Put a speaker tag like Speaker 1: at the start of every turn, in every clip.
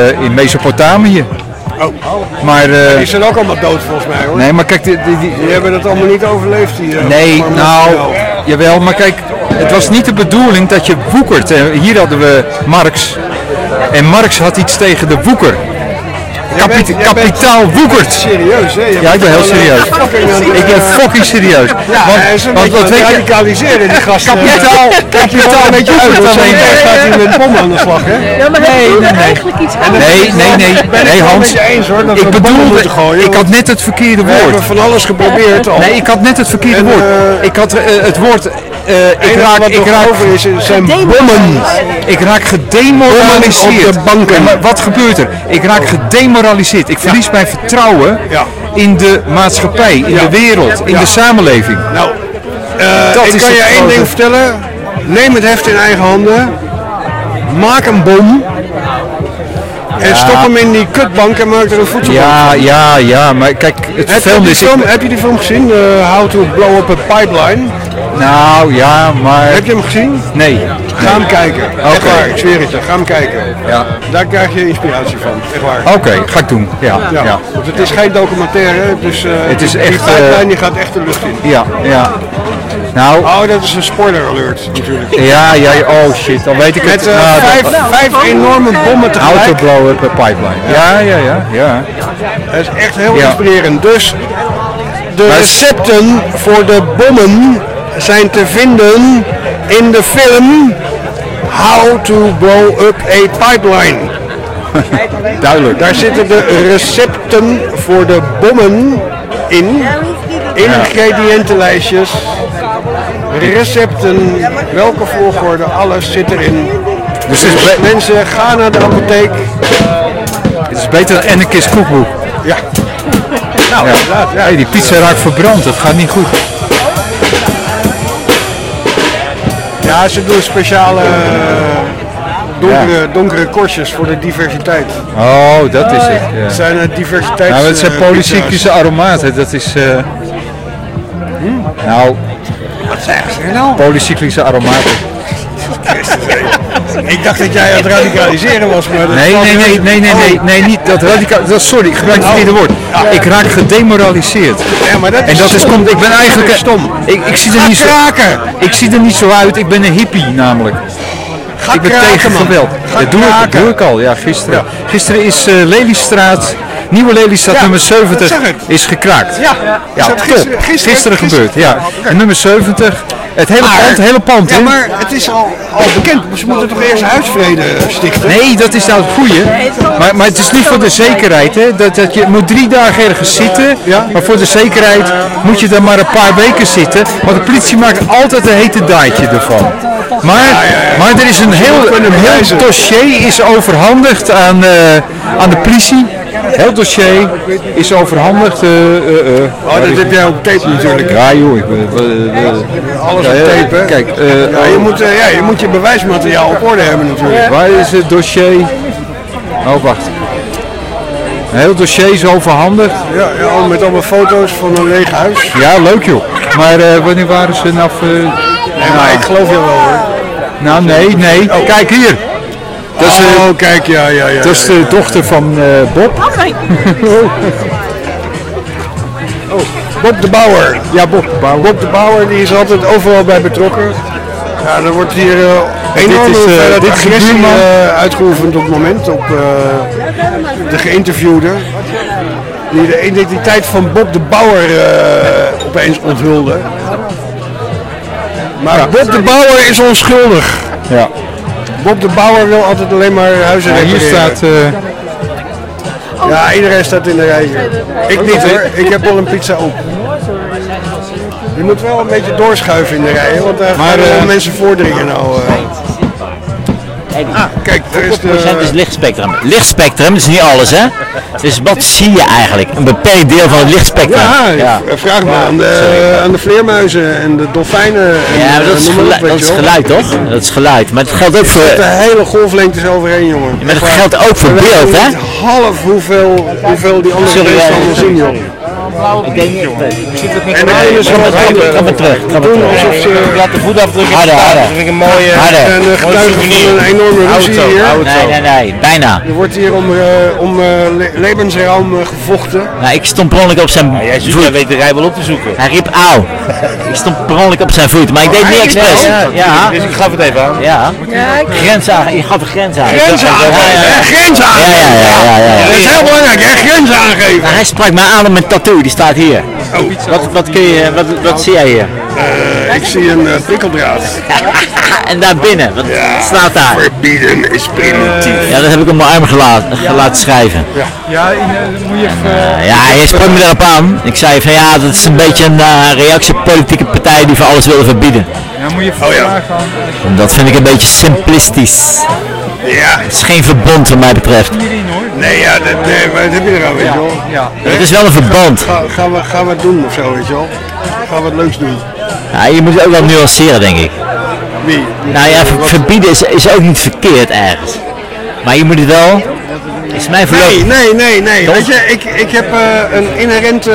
Speaker 1: eh, in Mesopotamië.
Speaker 2: Oh,
Speaker 1: Maar, eh,
Speaker 2: die zijn ook allemaal dood volgens mij hoor.
Speaker 1: nee, maar kijk, die, die, die-
Speaker 2: Die hebben het allemaal niet overleefd. Die, eh,
Speaker 1: nee, nou, jawel, maar kijk, het was niet de bedoeling dat je woekert. Hier hadden we Marx. En Marx had iets tegen de woeker. Kapitaal woekert.
Speaker 2: Serieus, hè? Je
Speaker 1: Ja, ik ben heel serieus. Ik ben fucking serieus.
Speaker 2: Ja,
Speaker 1: want,
Speaker 2: hij is een
Speaker 1: want
Speaker 2: beetje
Speaker 1: wat weet je,
Speaker 2: radicaliseren, die gast.
Speaker 1: kapitaal,
Speaker 2: Kijk je wel een beetje uit, want meteen gaat hij met bommen aan de slag, hè?
Speaker 3: Ja, maar
Speaker 1: Nee,
Speaker 3: nee,
Speaker 1: nee, nee.
Speaker 3: eigenlijk iets anders.
Speaker 1: Nee, Hans. Ik bedoelde, ik had net het verkeerde
Speaker 2: We hebben
Speaker 1: woord.
Speaker 2: van alles geprobeerd al.
Speaker 1: Nee, ik had net het verkeerde woord.
Speaker 2: eh,
Speaker 1: Ik had eh, het woord, eh, ik raak, ik raak,
Speaker 2: over is, zijn bommen.
Speaker 1: ik raak gedemoraliseerd.
Speaker 2: Op de banken.
Speaker 1: Ja, wat gebeurt er? Ik raak gedemoraliseerd. Ik verlies mijn vertrouwen
Speaker 2: Ja.
Speaker 1: in de maatschappij, in de wereld, in de samenleving.
Speaker 2: Nou, eh,
Speaker 1: Dat
Speaker 2: ik kan je één
Speaker 1: grote-
Speaker 2: ding vertellen. Neem het heft in eigen handen. Maak een bom. En stop hem in die kutbank en maak er een voedselbank
Speaker 1: Ja, ja, ja, maar kijk, het
Speaker 2: Heb die
Speaker 1: is... ik-
Speaker 2: film, heb je die film gezien? eh, How to Blow Up a Pipeline?
Speaker 1: Nou, ja, maar...
Speaker 2: Heb je hem gezien?
Speaker 1: Nee.
Speaker 2: Ga hem kijken.
Speaker 1: Oké.
Speaker 2: ik zweer het je. Ga hem kijken.
Speaker 1: Ja.
Speaker 2: Daar krijg je inspiratie van. Echt waar.
Speaker 1: Oké, ga ik doen. Ja,
Speaker 2: Ja.
Speaker 1: ja.
Speaker 2: Want het is geen documentaire, dus eh,
Speaker 1: Het is
Speaker 2: die,
Speaker 1: echt,
Speaker 2: die pipeline
Speaker 1: eh,
Speaker 2: die gaat echt de lucht in.
Speaker 1: Ja, ja. Nou,
Speaker 2: Oh, dat is een spoiler alert natuurlijk.
Speaker 1: ja, ja, oh shit, dan weet ik het.
Speaker 2: Met eh,
Speaker 1: Nou,
Speaker 2: vijf,
Speaker 1: dat-
Speaker 2: vijf enorme bommen tegelijk.
Speaker 1: blow up a pipeline. Ja, ja, ja, ja.
Speaker 2: Dat is echt heel
Speaker 1: Ja.
Speaker 2: inspirerend. Dus de recepten voor de bommen zijn te vinden in de film How to Blow Up a Pipeline.
Speaker 1: Duidelijk.
Speaker 2: Daar zitten de recepten voor de bommen in. Ingrediëntenlijstjes. Recepten, welke volgorde, alles zit erin.
Speaker 1: Dus
Speaker 2: Dus mensen, ga naar de apotheek.
Speaker 1: het is beter dan Anarchist koekboek.
Speaker 2: Ja. Nou,
Speaker 1: Ja.
Speaker 2: inderdaad. Ja.
Speaker 1: Hey, die pizza raakt verbrand, dat gaat niet goed.
Speaker 2: Ja, ze doen speciale eh, donkere, donkere korstjes voor de diversiteit.
Speaker 1: Oh, dat is het.
Speaker 2: Het
Speaker 1: Ja.
Speaker 2: zijn het diversiteits...
Speaker 1: Nou, het zijn
Speaker 2: eh,
Speaker 1: polycyclische aromaten, dat is... eh, Nou,
Speaker 2: Wat zeggen ze nou?
Speaker 1: polycyclische aromaten.
Speaker 2: Ik dacht dat jij aan het radicaliseren was, maar dat
Speaker 1: Nee, nee, nee, nee, nee, nee,
Speaker 2: Oh.
Speaker 1: nee, niet dat. Dat, sorry, ik gebruik het verkeerde woord. Ik raak gedemoraliseerd.
Speaker 2: Ja, maar dat
Speaker 1: En dat is
Speaker 2: stom.
Speaker 1: komt, ik ben eigenlijk
Speaker 2: stom.
Speaker 1: Ik, ik zie er niet zo, ik zie er niet zo uit. Ik ben een hippie namelijk.
Speaker 2: Ga
Speaker 1: Ik ben
Speaker 2: kraken,
Speaker 1: tegen geweld. Dat doe ik, doe ik al, ja, gisteren. Gisteren is eh, Lelystraat, nieuwe Lelystraat
Speaker 2: Ja,
Speaker 1: nummer
Speaker 2: dat
Speaker 1: 70
Speaker 2: zeg ik.
Speaker 1: is gekraakt.
Speaker 2: Ja,
Speaker 1: ja top.
Speaker 2: gisteren-
Speaker 1: Gisteren,
Speaker 2: gisteren-
Speaker 1: gebeurd, ja. En nummer 70, het hele
Speaker 2: Maar-
Speaker 1: pand, hele pand,
Speaker 2: Ja, maar het is al, al bekend. Ze moeten toch eerst huisvrede stichten?
Speaker 1: Nee, dat is nou het goede. Maar, maar het is niet voor de zekerheid. Hè? Dat, dat je moet drie dagen ergens zitten.
Speaker 2: Ja.
Speaker 1: Maar voor de zekerheid moet je dan maar een paar weken zitten. Want de politie maakt altijd een hete daaitje ervan. Maar, maar er is een heel, een dossier is overhandigd aan, eh, aan de politie. Heel dossier is overhandigd. eh, eh, eh.
Speaker 2: Oh, dat heb jij op tape natuurlijk.
Speaker 1: Ja joh, ik
Speaker 2: Alles op tape?
Speaker 1: Kijk,
Speaker 2: Ja, je, moet, ja, je moet je bewijsmateriaal op orde hebben natuurlijk.
Speaker 1: Waar is het dossier? Oh, wacht. Een heel dossier is overhandigd.
Speaker 2: Ja, ja, met allemaal foto's van een leeg huis.
Speaker 1: Ja, leuk joh. Maar wanneer waren ze nou... eh,
Speaker 2: Nee, maar ik geloof je wel hoor.
Speaker 1: nou, nee, nee. Kijk hier. Dat is, eh,
Speaker 2: oh, kijk, ja, ja, ja.
Speaker 1: dat is de dochter van eh, Bob.
Speaker 2: Bob de Bouwer.
Speaker 1: Ja, Bob. Bouw.
Speaker 2: Bob de Bouwer die is altijd overal bij betrokken. Ja, er wordt hier eh enorme
Speaker 1: is, eh, dit is de
Speaker 2: agressie eh, uitgeoefend op het moment op eh, de geïnterviewde. Die de identiteit van Bob de Bouwer eh, opeens onthulde. Maar Bob de Bouwer is onschuldig.
Speaker 1: Ja.
Speaker 2: Bob de Bouwer wil altijd alleen maar huizen
Speaker 1: Ja, hier staat... eh,
Speaker 2: Ja, iedereen staat in de rij. hier. Ik niet hoor, ik heb al een pizza op. Je moet wel een beetje doorschuiven in de rij, want daar gaan
Speaker 1: eh,
Speaker 2: mensen voordringen nou. Eh. Ah, kijk, daar is
Speaker 4: procent is
Speaker 2: de...
Speaker 4: lichtspectrum. Lichtspectrum is niet alles, hè? Dus wat zie je eigenlijk? Een beperkt deel van het lichtspectrum.
Speaker 2: Ja, vraag maar aan de, aan de vleermuizen en de dolfijnen. En,
Speaker 4: Ja, maar dat
Speaker 2: eh,
Speaker 4: is,
Speaker 2: op,
Speaker 4: geluid, dat is toch? Dat is geluid. Maar het geldt ook voor,
Speaker 2: De hele golflengtes overheen, jongen.
Speaker 4: maar het geldt ook voor beeld, hè?
Speaker 2: half hoeveel, hoeveel die andere
Speaker 4: Sorry,
Speaker 2: mensen
Speaker 4: ja. Ik denk niet. Ik zit ook niet
Speaker 2: En dan kun je
Speaker 4: trap maar terug. Maar
Speaker 2: Doen
Speaker 4: terug.
Speaker 2: alsof ze
Speaker 3: Laat de voetafdruk in staan. Dat vind ik een mooie...
Speaker 4: Harder.
Speaker 2: en uh, getuigen van een enorme ruzie hier.
Speaker 4: Nee, nee, nee. Bijna.
Speaker 2: Er wordt hier om, eh, om eh, le- levensruim eh, gevochten.
Speaker 4: Nou, ik stond per op zijn
Speaker 3: Jij zoekt,
Speaker 4: voet.
Speaker 3: jij weet de rij wel op te zoeken.
Speaker 4: Hij riep auw. Ik stond per op zijn voet, maar ik deed het niet
Speaker 2: hij
Speaker 4: expres. Ja, ja.
Speaker 3: Dus ik gaf het even aan.
Speaker 4: ja. Grens aan, je gaf een grens aan.
Speaker 2: Grenzen
Speaker 4: Ja, ja,
Speaker 2: aangeven,
Speaker 4: ja.
Speaker 2: Dat is heel belangrijk? Grenzen aangeven.
Speaker 4: Nou, hij sprak mij aan mijn tattoo, die staat hier. Wat, wat, kun je, wat, wat zie jij hier?
Speaker 2: Eh, ik zie een eh, prikkeldraad.
Speaker 4: en daar binnen, wat staat daar?
Speaker 2: Verbieden is primitief.
Speaker 4: Ja, dat heb ik op mijn arm gelaten, laten schrijven.
Speaker 1: Ja, in, eh, moet je even...
Speaker 4: Ja, hij sprak me erop aan. Ik zei van ja, dat is een beetje een reactie op politieke partij die voor alles willen verbieden.
Speaker 1: Ja, moet je even
Speaker 2: Oh, ja.
Speaker 1: vragen
Speaker 4: dat vind ik een beetje simplistisch.
Speaker 2: Ja,
Speaker 4: Het is geen verbond wat mij betreft.
Speaker 2: Nee, ja, dat, nee, maar wat heb je eraan, weet je wel?
Speaker 1: Ja.
Speaker 4: Het is wel een verband.
Speaker 2: Ga, gaan, we, gaan we het doen of zo, weet je wel? Gaan we het leuks doen?
Speaker 4: Ja, je moet het ook wel nuanceren, denk ik.
Speaker 2: Wie?
Speaker 4: Nou ja, ver- verbieden is, is ook niet verkeerd ergens. Maar je moet het wel. Is mijn
Speaker 2: Nee,
Speaker 4: verloop.
Speaker 2: nee, nee, nee. Weet je, ik, ik heb eh, een inherent eh,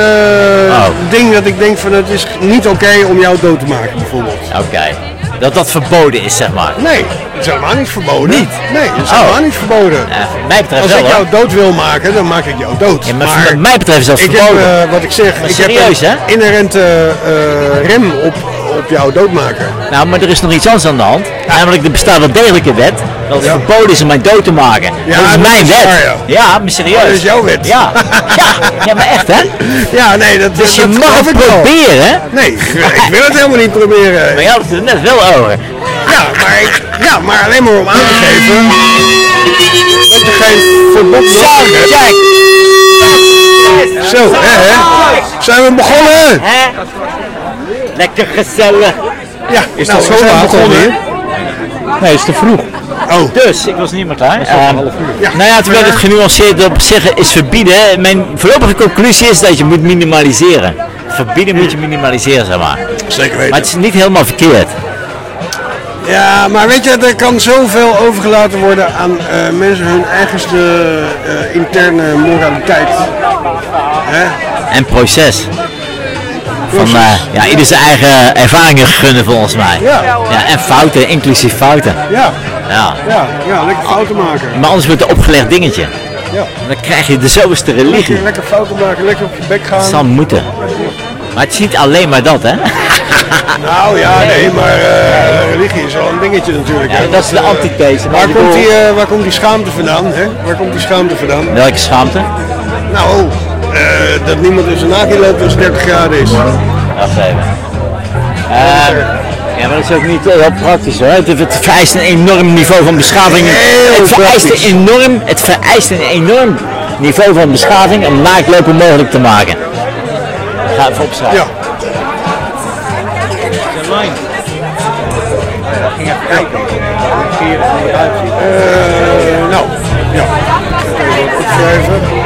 Speaker 4: Oh.
Speaker 2: ding dat ik denk van het is niet oké om jou dood te maken, bijvoorbeeld.
Speaker 4: Oké. Dat dat verboden is, zeg maar.
Speaker 2: Nee, dat is helemaal niet verboden.
Speaker 4: Niet?
Speaker 2: Nee, dat is
Speaker 4: Oh.
Speaker 2: helemaal niet verboden.
Speaker 4: Ja, mij betreft
Speaker 2: Als
Speaker 4: wel
Speaker 2: ik
Speaker 4: hoor.
Speaker 2: jou dood wil maken, dan maak ik jou dood.
Speaker 4: Ja, maar, voor mij betreft is dat
Speaker 2: ik heb, eh, wat ik zeg, ik
Speaker 4: serieus,
Speaker 2: heb
Speaker 4: hè?
Speaker 2: een inherente eh, rem op, op jou doodmaken.
Speaker 4: Nou, maar er is nog iets anders aan de hand. Namelijk, er bestaat wel degelijk een wet. Dat het verboden is om mij dood te maken.
Speaker 2: Ja,
Speaker 4: dat is
Speaker 2: dat
Speaker 4: mijn
Speaker 2: is
Speaker 4: wet.
Speaker 2: waar, ja.
Speaker 4: ja. maar serieus.
Speaker 2: Oh, dat is jouw wet.
Speaker 4: Ja. ja. Ja, maar echt hè.
Speaker 2: Ja, nee, dat,
Speaker 4: Dus je
Speaker 2: dat
Speaker 4: mag het proberen.
Speaker 2: Nee, ik, wil het helemaal niet proberen.
Speaker 4: Maar je had het er net wel over.
Speaker 2: Ja, maar, ik, ja, maar alleen maar om aan te geven dat je geen verbod hebt.
Speaker 4: Jack.
Speaker 2: Zo, hè, hè? Zijn we begonnen?
Speaker 4: Hè? Lekker gezellig.
Speaker 2: Ja, is
Speaker 1: dat zo laat alweer? Nee, is te vroeg.
Speaker 2: Oh,
Speaker 4: Dus, ik was niet meer klaar. Ehm,
Speaker 2: Ja.
Speaker 4: Nou ja, terwijl het genuanceerd op zich is verbieden. Mijn voorlopige conclusie is dat je moet minimaliseren. Verbieden moet je minimaliseren, zeg maar.
Speaker 2: zeker
Speaker 4: Maar
Speaker 2: weten.
Speaker 4: het is niet helemaal verkeerd.
Speaker 2: Ja, maar weet je, er kan zoveel overgelaten worden aan eh, mensen hun eigenste eh, interne moraliteit. Hè?
Speaker 4: En proces. Van eh, ja, ieder zijn eigen ervaringen gunnen volgens mij.
Speaker 2: Ja.
Speaker 4: Ja, en fouten, inclusief fouten.
Speaker 2: Ja,
Speaker 4: Ja.
Speaker 2: ja, ja, lekker fouten maken.
Speaker 4: Maar anders wordt het een opgelegd dingetje.
Speaker 2: Ja.
Speaker 4: Dan krijg je de zoveelste religie.
Speaker 2: Lekker, lekker fouten maken, lekker op je bek gaan.
Speaker 4: Het zal moeten. Maar het is niet alleen maar dat, hè?
Speaker 2: Nou ja, nee, maar eh, religie is wel een dingetje natuurlijk.
Speaker 4: Ja,
Speaker 2: hè.
Speaker 4: dat is de
Speaker 2: eh,
Speaker 4: antithese.
Speaker 2: Waar komt, die, waar komt die schaamte vandaan? Hè? Waar komt die schaamte vandaan?
Speaker 4: Welke schaamte?
Speaker 2: Nou, eh, dat niemand in zijn nagel loopt als het 30 graden is.
Speaker 4: Wacht even. Ehm, ja, maar dat is ook niet heel praktisch hoor. Het, het vereist een enorm niveau van beschaving.
Speaker 2: Heel
Speaker 4: het, vereist
Speaker 2: praktisch.
Speaker 4: een enorm, het vereist een enorm niveau van beschaving om naaktlopen mogelijk te maken. Ik ga even opschrijven.
Speaker 2: Ja. Eh, nou, ja. Even opschrijven. Ja,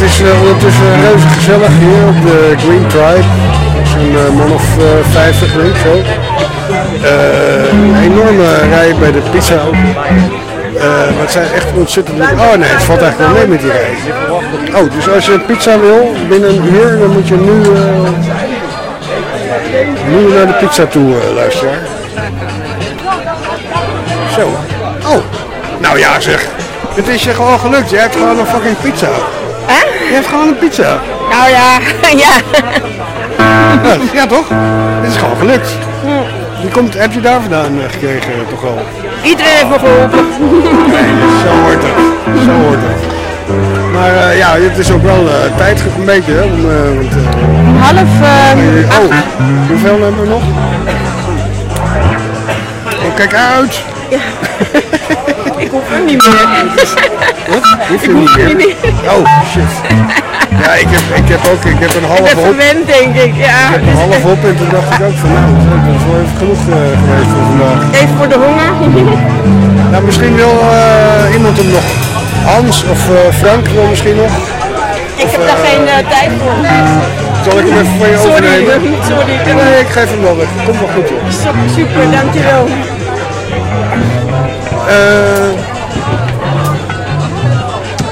Speaker 2: het is eh, ondertussen reuze gezellig hier op de Green Tribe. Zo'n eh, man of eh, 50 denk zo. Eh, een enorme rij bij de pizza. Eh, maar het zijn echt ontzettend... Oh nee, het valt eigenlijk wel mee met die rij. Oh, dus als je een pizza wil binnen een uur, dan moet je nu, eh, nu naar de pizza toe eh, luisteren. Zo. Oh, nou ja zeg. Het is je gewoon gelukt. Je hebt gewoon een fucking pizza. Je hebt gewoon een pizza.
Speaker 5: Nou ja, ja.
Speaker 2: Ja, ja toch? Het is gewoon gelukt. Die komt, heb je daar vandaan eh, gekregen eh, toch wel?
Speaker 5: Iedereen heeft me geholpen.
Speaker 2: Zo hoort het. Zo hoort het. Maar eh, ja, het is ook wel eh, tijd een beetje. Hè, om, want,
Speaker 5: Half uh,
Speaker 2: oh, hoeveel hebben we nog? Oh, kijk uit.
Speaker 5: ik hoef hem niet meer.
Speaker 2: Wat? Hoef je niet meer? Oh, shit. Ja, ik heb, ik heb ook ik heb een
Speaker 5: Ik
Speaker 2: half
Speaker 5: ben
Speaker 2: op.
Speaker 5: verwend, denk ik. Ja.
Speaker 2: Ik heb een half op en toen dacht ik ook van nou, dat is wel even genoeg eh, geweest voor vandaag.
Speaker 5: Even voor de honger.
Speaker 2: Nou, misschien wil eh, iemand hem nog. Hans of eh, Frank wil misschien nog.
Speaker 5: ik heb daar geen tijd voor.
Speaker 2: Zal ik hem even van je
Speaker 5: Sorry,
Speaker 2: overnemen?
Speaker 5: sorry.
Speaker 2: Nee, ik geef hem wel weg. Komt wel goed hoor.
Speaker 5: Super, dankjewel.
Speaker 2: Eh,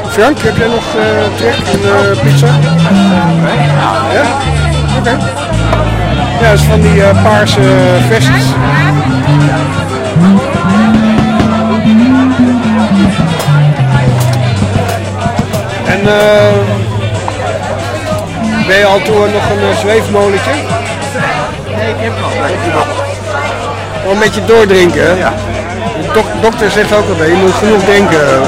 Speaker 2: Frank, heb jij nog eh trek en eh, pizza? Ja? Oké. Ja, dat is van die paarse vestjes. En eh, ben je al toe nog een uh, zweefmolentje? Nee, ik heb nog. Wel een beetje doordrinken, hè? Ja. Dok- dokter zegt ook altijd, je moet genoeg drinken.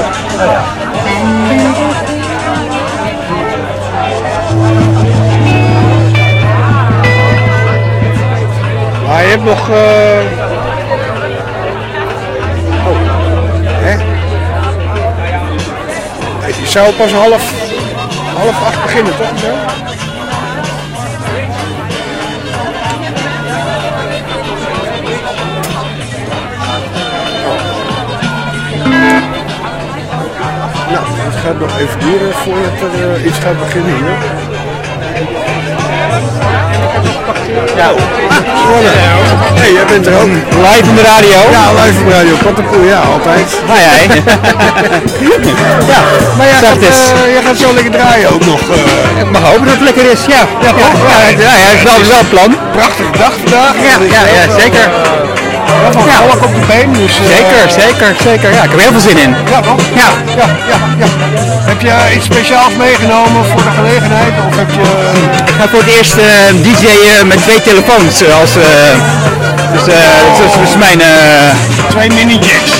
Speaker 2: Maar je hebt nog... eh, Oh, hè? Je zou pas half, half acht beginnen, toch? Gaat nog even duren voordat er eh, iets gaat beginnen hier. Ja. Zwolle. hey, jij bent er ook.
Speaker 3: Live in de radio.
Speaker 2: Ja, live op radio. Kattenpoel, ja, altijd.
Speaker 3: Hi, hi.
Speaker 2: Ja, maar jij gaat, eh, jij gaat zo lekker draaien ook nog. eh.
Speaker 3: Ik mag hopen dat het lekker is, ja. Ja, ja, ja, ja, ja, het plan.
Speaker 2: prachtige dag vandaag.
Speaker 3: Ja, ja, ja,
Speaker 2: Ja, van volk op de been. Dus, eh,
Speaker 3: Zeker, zeker, zeker. Ja, ik heb er heel veel zin in.
Speaker 2: Ja, toch?
Speaker 3: Ja.
Speaker 2: ja, ja, ja. Heb je iets speciaals meegenomen voor de gelegenheid? Of heb je...
Speaker 3: Ik ga voor het eerst eh, DJ'en met twee telefoons. eh, Als, eh, dus eh, dat is, dat is mijn eh,
Speaker 2: Twee mini-jacks.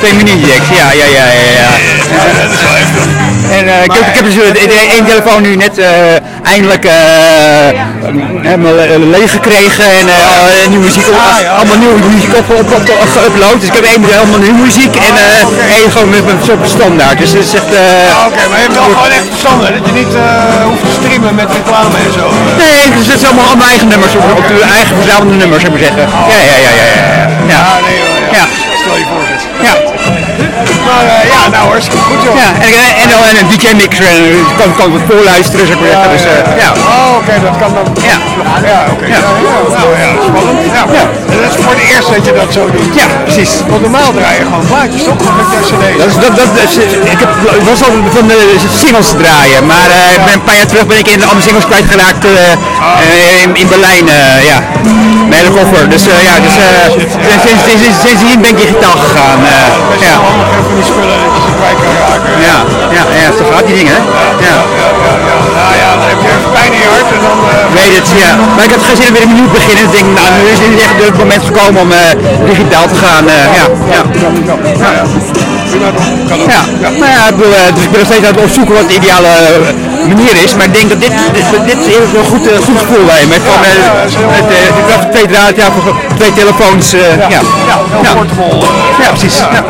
Speaker 3: Twee mini-jacks. Ja, ja, ja, ja. ja.
Speaker 2: dat is wel.
Speaker 3: En eh, ik, heb, ik heb dus eh, één telefoon nu net eh, eindelijk eh, helemaal leeg gekregen en nieuwe muziek, op, allemaal nieuwe muziek op, op, geüpload. Dus ik heb één helemaal nieuwe muziek en eh, één gewoon met soort standaard. Dus het is echt... eh,
Speaker 2: Oké, maar je hebt wel gewoon echt hè? Dat je niet hoeft te streamen met reclame en zo.
Speaker 3: Nee, dus het zijn allemaal, allemaal eigen nummers, op, op de eigen verzamelde nummers, zou ik maar zeggen. Ja, ja, ja, ja, ja. ja.
Speaker 2: Ja, nee hoor. Ja.
Speaker 3: Ja.
Speaker 2: Stel je voor.
Speaker 3: Ja,
Speaker 2: Maar eh, ja, nou hartstikke goed joh.
Speaker 3: ja. En, en, en een DJ-mixer, en kan, kan wat voorluisteren, ik maar zeggen. Dus, eh, ja.
Speaker 2: Oh, oké, dat kan dan.
Speaker 3: Ja.
Speaker 2: Ja, oké. Ja. Nou ja, spannend. Ja.
Speaker 3: Ja.
Speaker 2: En dat is voor het eerst dat je dat zo doet.
Speaker 3: Ja, precies.
Speaker 2: Want normaal draai je gewoon plaatjes, toch? Met cd's.
Speaker 3: Dat is, dat, dat, is- ik, heb, ik was al van de singles te draaien, maar eh, ben een paar jaar terug ben ik in alle singles kwijtgeraakt eh, eh, in, in Berlijn, eh, ja. Mijn hele koffer. Dus eh, ja, dus, eh, sinds, sinds, sinds, sindsdien ben ik digitaal gegaan. eh, ja.
Speaker 2: Handig even die spullen dat je ze kwijt kan raken.
Speaker 3: Ja, ja, ja, zo gaat die dingen, hè? Ja.
Speaker 2: Ja, ja, ja. Nou ja, dan heb je even pijn in je hart en dan...
Speaker 3: Ik weet het, ja. Maar ik had geen zin om weer opnieuw te beginnen. Ik denk, nou, nu is het echt het moment gekomen om eh, digitaal te gaan. eh, ja, ja.
Speaker 2: ja, ja.
Speaker 3: Ja, nou ja, ik, bedoel, dus ik ben nog steeds aan het opzoeken wat de ideale manier is. Maar ik denk dat dit, dit, dit is heel een goed, goed gevoel bij me. Met
Speaker 2: ja, heel,
Speaker 3: met, ik dacht twee draad, ja, twee telefoons. ja.
Speaker 2: Ja, heel
Speaker 3: Ja.
Speaker 2: Eh,
Speaker 3: Ja, precies. Ja.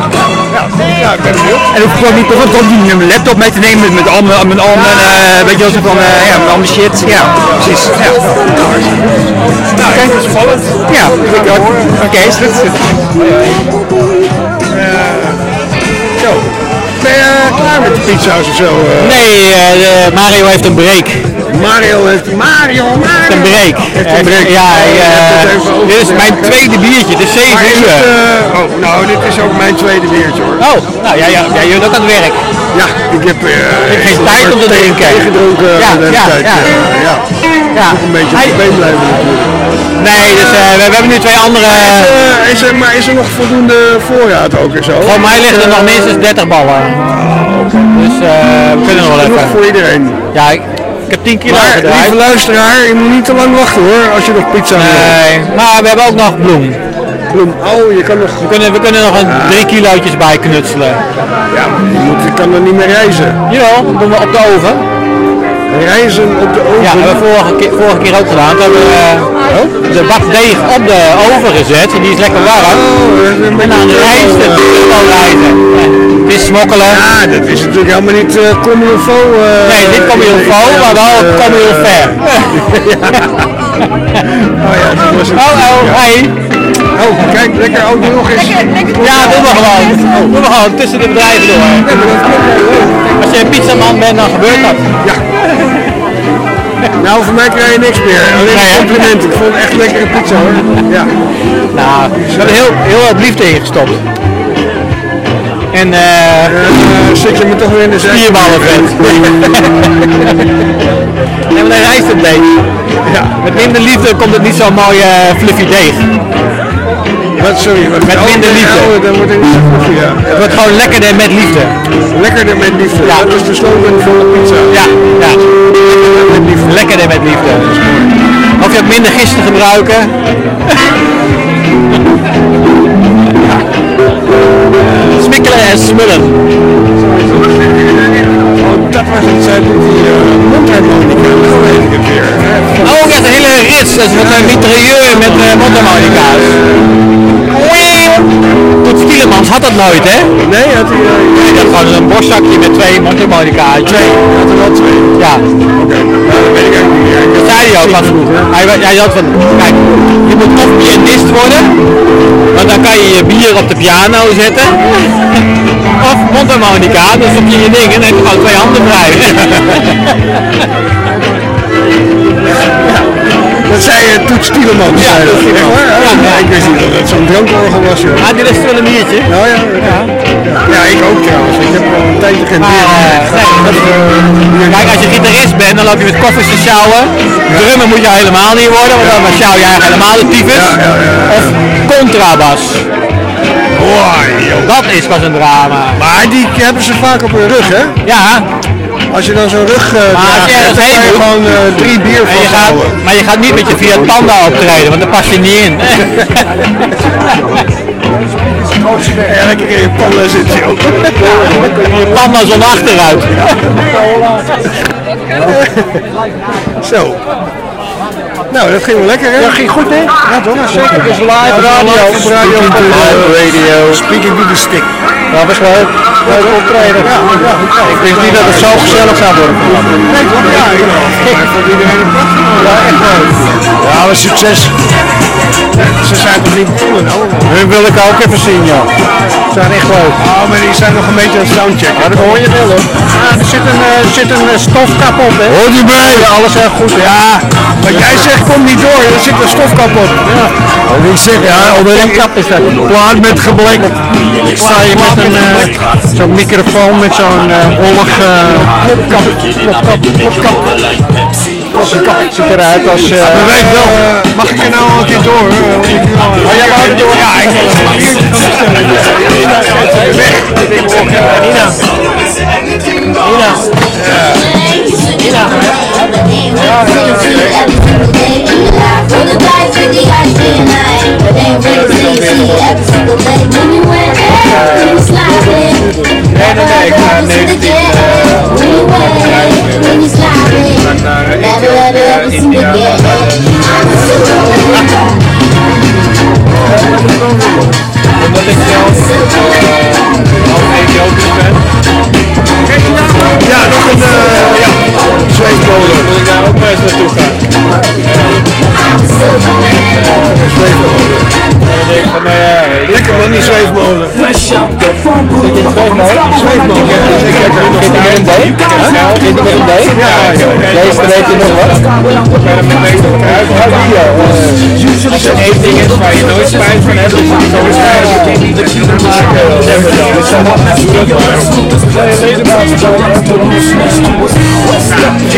Speaker 2: Ja, ik ben benieuwd.
Speaker 3: En hoef ik gewoon niet, gewoon niet mijn laptop mee te nemen met, met al mijn, met al mijn eh, weet je wel, zo van, eh, ja, met al mijn shit. Ja, precies. Ja.
Speaker 2: Nou, ik vind het spannend.
Speaker 3: Ja, ik ook. Oké, is goed.
Speaker 2: Zo. Ben je eh, klaar met de pizza's of zo? eh?
Speaker 6: Nee, eh, Mario heeft een break.
Speaker 2: Mario heeft... Mario, Mario!
Speaker 6: Een break.
Speaker 2: Heeft een break.
Speaker 6: Ja,
Speaker 2: het even
Speaker 6: eh, dit is mijn tweede biertje, het is 7
Speaker 2: Maar is
Speaker 6: uur.
Speaker 2: het, eh, oh, nou, dit is ook mijn tweede biertje hoor.
Speaker 6: Oh, nou ja, ja, ja, je bent ook aan het werk.
Speaker 2: Ja, ik heb eh,
Speaker 6: geen tijd om te drinken.
Speaker 2: gedronken
Speaker 6: Ja,
Speaker 2: de
Speaker 6: ja,
Speaker 2: tijd.
Speaker 6: ja.
Speaker 2: ja.
Speaker 6: Ja.
Speaker 2: Een beetje op de been blijven natuurlijk.
Speaker 6: Nee, dus eh, we, we hebben nu twee andere.
Speaker 2: Eh, is er, maar is er nog voldoende voorraad ook en zo?
Speaker 6: Voor mij liggen er nog minstens 30 ballen. Dus eh, we kunnen nog wel even.
Speaker 2: voor iedereen.
Speaker 6: Ja, ik, ik heb 10 kilo
Speaker 2: Maar
Speaker 6: gedraaid.
Speaker 2: lieve luisteraar, je moet niet te lang wachten hoor, als je nog pizza wil.
Speaker 6: Nee, maar we hebben ook nog bloem.
Speaker 2: Bloem. Oh, je kan nog...
Speaker 6: We kunnen, we kunnen nog een drie kilootjes bij knutselen.
Speaker 2: Ja, maar je, moet, je kan er niet meer reizen.
Speaker 6: Jawel, dat doen we op de oven.
Speaker 2: Reizen op de oven.
Speaker 6: Ja, dat hebben we vorige keer, vorige keer ook gedaan. We hebben eh, de bakdeeg op de oven gezet en die is lekker warm.
Speaker 2: Oh,
Speaker 6: En dan rijst het, gewoon rijzen. Het is smokkelen.
Speaker 2: Ja, dat is natuurlijk helemaal niet uh, comme il faut. eh,
Speaker 6: Nee, niet comme il faut, maar wel
Speaker 2: eh,
Speaker 6: comme il fait.
Speaker 2: Oh ja, dat was het.
Speaker 6: Oh, oh, hey.
Speaker 2: Oh, kijk, lekker. Oh, doe nog eens.
Speaker 6: Ja, doe maar gewoon. Doe maar gewoon, tussen de bedrijven door. Als je een pizzaman bent, dan gebeurt dat.
Speaker 2: Ja. Nou, voor mij krijg je niks meer. Alleen
Speaker 6: Nee,
Speaker 2: complimenten. Ik vond het echt lekkere pizza hoor. Ja.
Speaker 6: Nou, we hebben heel, heel wat liefde ingestopt. En eh
Speaker 2: Eh, zit je me toch weer in de zijk?
Speaker 6: spierballen vet. nee, maar dan rijst het beetje. Ja. Met minder liefde komt het niet zo'n mooie eh, fluffy deeg.
Speaker 2: Wat, sorry. Wat,
Speaker 6: Met minder liefde.
Speaker 2: Oh, dan wordt het niet ja.
Speaker 6: Het wordt gewoon lekkerder met liefde.
Speaker 2: Lekkerder met liefde.
Speaker 6: Ja.
Speaker 2: Dat is de slogan van de pizza.
Speaker 6: Ja, ja.
Speaker 2: Met liefde.
Speaker 6: Lekkerder met liefde. Of je hebt minder gisten gebruiken. Smikkelen en smullen.
Speaker 2: Oh, dat was het. Zij doet die uh, mondharmonica. Nou weet ik weer.
Speaker 6: Oh, ja, de hele rits. Dat is wat een mitrailleur met uh, mondharmonica's. Toets Tielemans had dat nooit, hè?
Speaker 2: Nee, had hij... eh,
Speaker 6: Nee, dat gewoon een borstzakje met twee mondharmonica's.
Speaker 2: twee. Had er wel twee.
Speaker 6: Ja,
Speaker 2: Oké. Nou, dat weet ik eigenlijk niet meer. Ik
Speaker 6: dat
Speaker 2: heb-
Speaker 6: zei hij ook van vroeger. Hij, hij had van, kijk, je moet of pianist worden, want dan kan je je bier op de piano zetten. Of mondharmonica, dan stop je je ding en dan heb je gewoon twee handen vrij.
Speaker 2: Dat zei uh, Toets.
Speaker 6: Ja,
Speaker 2: dat.
Speaker 6: Ja,
Speaker 2: Ja,
Speaker 6: ja.
Speaker 2: Ik wist niet dat het zo'n drankorgel was, joh.
Speaker 6: Ah, dit is wel een biertje.
Speaker 2: Nou ja, ja. Ja, ik ook trouwens. Ik heb al een tijdje geen bier
Speaker 6: eh, nee, dat is, eh, kijk, als je gitarist bent, dan loop je met koffers te sjouwen. Drummer moet je helemaal niet worden, want dan sjouw je eigenlijk helemaal de tyfus.
Speaker 2: Ja, ja, ja.
Speaker 6: Of contrabas. Dat is pas een drama.
Speaker 2: Maar die hebben ze vaak op hun rug, hè?
Speaker 6: Ja,
Speaker 2: Als je dan zo'n rug uh,
Speaker 6: Maar als je
Speaker 2: dan gewoon eh, drie bier
Speaker 6: en je gaat, maar je gaat niet met je Fiat Panda optreden, want daar pas je niet in.
Speaker 2: Ja, lekker in je panden zit, joh.
Speaker 6: Je Panda zon achteruit.
Speaker 2: Zo. Nou, dat ging wel lekker, hè? Dat ging goed, hè? Ja, toch? Zeker. Het is live radio.
Speaker 6: Live radio.
Speaker 2: Speaking to the stick.
Speaker 6: Dat was leuk. Leuk optreden.
Speaker 2: Ja, ja, ja.
Speaker 6: Ik wist niet dat het zo gezellig zou worden.
Speaker 2: Nee, toch? Ja, ik vond iedereen een prachtig. Ja, echt leuk. Ja, succes. Ze zijn toch niet begonnen, nou?
Speaker 6: Hun wil ik ook even zien, joh. Ze zijn echt leuk.
Speaker 2: Oh, maar die zijn nog een beetje aan het soundchecken.
Speaker 6: Ja, dat hoor je wel, hoor. Ah, er zit een, eh, er zit een eh, stofkap op, hè.
Speaker 2: Hoort u bij?
Speaker 6: Ja, alles heel goed.
Speaker 2: Ja, wat jij zegt komt niet door. Er zit een stofkap op. Ja. Wat ik zeg, ja, onder
Speaker 6: Een kap is dat.
Speaker 2: plaat met geblek.
Speaker 6: Ik sta hier met een eh, zo'n microfoon met zo'n uh, ollig uh, plopkap, plopkap, plopkap. Plopkap ziet eruit als... eh.
Speaker 2: Mag ik er nou al een keer door?
Speaker 6: Oh, jij wou er door?
Speaker 2: Ja, ik wil het een biertje gaan bestellen. Weg.
Speaker 6: Nina. Nina. Omdat ik zelf ook Ethiopisch ben.
Speaker 2: Ja, nog een uh, ja, zweefmolen.
Speaker 6: Wil ik daar ook maar eens naartoe gaan.
Speaker 2: Zweefmolen.
Speaker 6: Dan denk ik van, nou ja,
Speaker 2: Lekker man, die zweefmolen. Zweefmolen. Ja, dat is echt lekker.
Speaker 6: Zit er een D? Zit er een D?
Speaker 2: Ja, ja.
Speaker 6: Deze weet je nog wat? Als er één ding is waar je nooit spijt van hebt, is het zo waarschijnlijk dat je dat je er maken. Hebben dan. Dus dan doe dat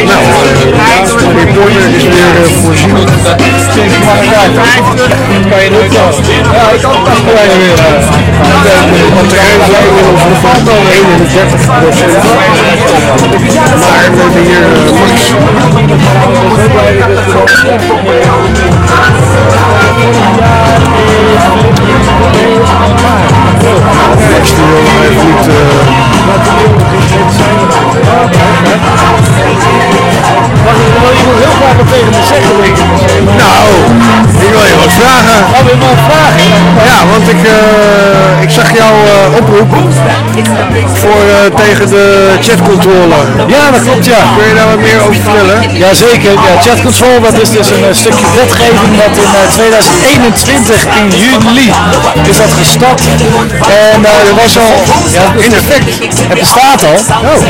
Speaker 2: Nou, die boiler is weer uh, voorzien.
Speaker 6: Kan je nooit zo. Ja, ik kan het pas weer.
Speaker 2: Want er is inmiddels een valt al 31 procent. Maar we hebben hier uh, Max. Max die wil nog even niet... Uh... Nou, ik wil je wat vragen.
Speaker 7: Wil je nog vragen?
Speaker 2: Ja, want ik, eh, ik zag jou eh, oproep voor, eh, tegen de chatcontroller.
Speaker 7: Ja, dat klopt, ja.
Speaker 2: Kun je daar wat meer over vertellen?
Speaker 7: Jazeker, ja, chat control dat is dus een stukje wetgeving dat in eh, 2021 in juli is dat gestart. En eh, er was al, ja, in effect, het bestaat al.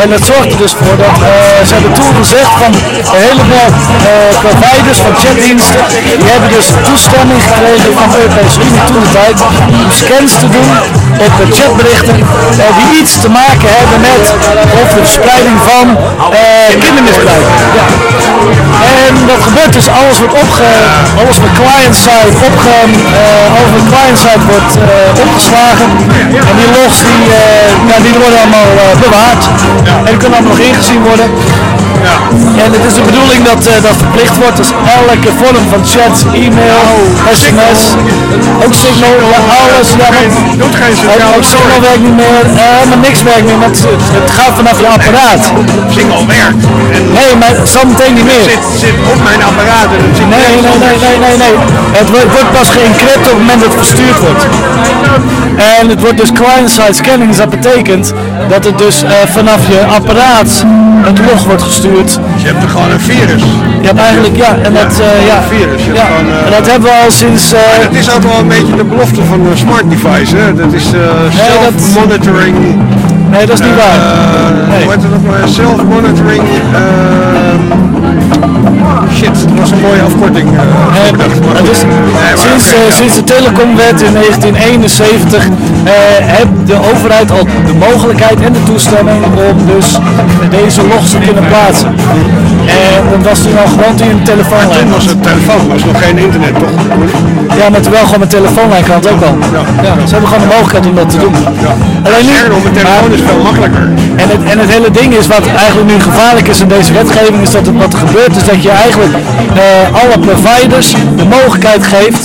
Speaker 7: En dat zorgt er dus voor dat, eh, ze hebben toen gezegd van een heleboel eh, providers van chatdiensten, die hebben dus toestemming gekregen van de Europese Unie toen de tijd om scans te doen op de chatberichten die iets te maken hebben met of de verspreiding van kindermisbruik. Ja. En dat gebeurt dus, alles wordt opge, alles met client-side opge, alles met client-side wordt opgeslagen. En die logs die, eh, ja, die worden allemaal eh, bewaard. En die kunnen allemaal nog ingezien worden. En het is de bedoeling dat eh, dat verplicht wordt, dus elke vorm van chat, e-mail, sms, ook Signal, ja, alles. Ja, want,
Speaker 2: Doet geen
Speaker 7: ook,
Speaker 2: sociale
Speaker 7: ook Signal werkt niet meer, maar niks werkt meer, want het, het gaat vanaf je apparaat.
Speaker 2: Single werkt.
Speaker 7: Nee, maar zometeen niet meer.
Speaker 2: zit, zit op mijn apparaat en
Speaker 7: Nee, nee, nee, nee, nee, nee. Het wordt, wordt pas geëncrypt op het moment dat het verstuurd wordt. En het wordt dus client-side scanning, dus dat betekent dat het dus eh, vanaf je apparaat het log wordt gestuurd.
Speaker 2: Je hebt er gewoon een virus.
Speaker 7: Je hebt eigenlijk, ja, en dat, eh, ja,
Speaker 2: een virus.
Speaker 7: Ja,
Speaker 2: gewoon, eh,
Speaker 7: en dat hebben we al sinds, eh,
Speaker 2: Het is ook wel een beetje de belofte van een smart device. Hè? Dat is eh,
Speaker 7: dat-
Speaker 2: self-monitoring.
Speaker 7: nee dat is niet waar.
Speaker 2: eh,
Speaker 7: Nee.
Speaker 2: Hoe heet het nog maar? Self-monitoring. Shit, dat was een mooie afkorting. eh,
Speaker 7: het is,
Speaker 2: maar
Speaker 7: sinds, eh,
Speaker 2: ja.
Speaker 7: sinds de telecomwet in 1971 eh heeft de overheid al de mogelijkheid en de toestemming om dus deze logs te kunnen plaatsen. En dat was toen al gewoon toen je een telefoonlijn
Speaker 2: Toen
Speaker 7: had.
Speaker 2: was het telefoon, was nog geen internet toch?
Speaker 7: Ja, maar terwijl gewoon een telefoonlijn kan het ook al. Ja, ze hebben gewoon de mogelijkheid om dat te doen. Alleen nu,
Speaker 2: nog, mijn telefoon is veel makkelijker.
Speaker 7: en het, en het hele ding is, wat eigenlijk nu gevaarlijk is in deze wetgeving, is dat het, wat er gebeurt, is dat je eigenlijk eh, alle providers de mogelijkheid geeft